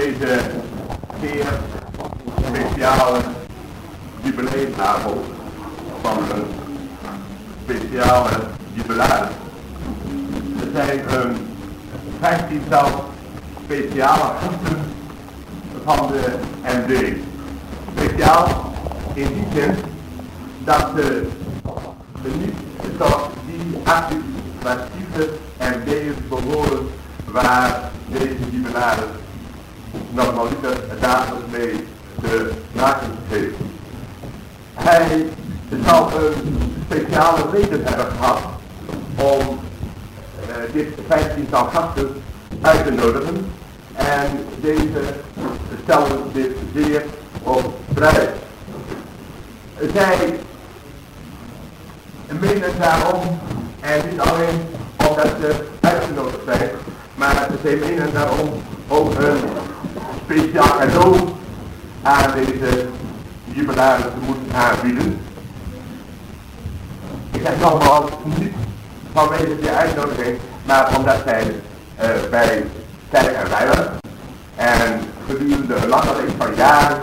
deze zeer speciale jubileumavond van een speciale jubilaris. Er zijn een vijftiental speciale gasten van de MD. Speciaal in die zin dat ze niet tot die administratieve MD'ers behoren waar deze jubilaris normaliter dagelijks mee te maken heeft. Hij zal een speciale reden hebben gehad om uh, dit vijftiental gasten uit te nodigen en deze stellen dit zeer op prijs. Zij menen daarom, en niet alleen omdat ze uitgenodigd zijn, maar zij menen daarom ook een speciaal cadeau aan deze jubilaris te moeten aanbieden. Ik zeg nogmaals, niet vanwege die uitnodiging, maar omdat zij uh, bij Kerk en Weiler en gedurende een lange reeks van jaren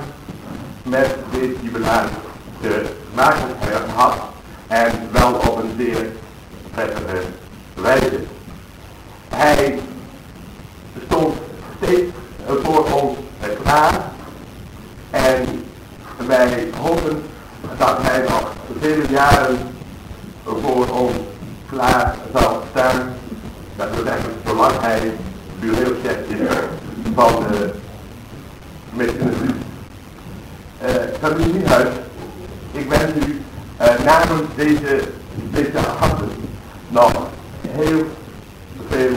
met deze jubilaris te maken hebben gehad en wel op een zeer prettige wijze. Hij stond steeds voor ons klaar en wij hopen dat hij nog vele jaren voor ons klaar zal staan. Dat wil zeggen, zolang hij bureauchef is van de gemeente uh, Familie Nieuwhuis, ik wens u uh, namens deze, deze gasten nog heel veel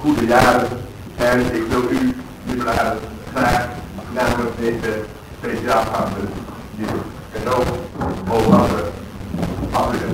goede jaren. En ik wil u, naar, naar namelijk deze speciaal van de cadeau boven andere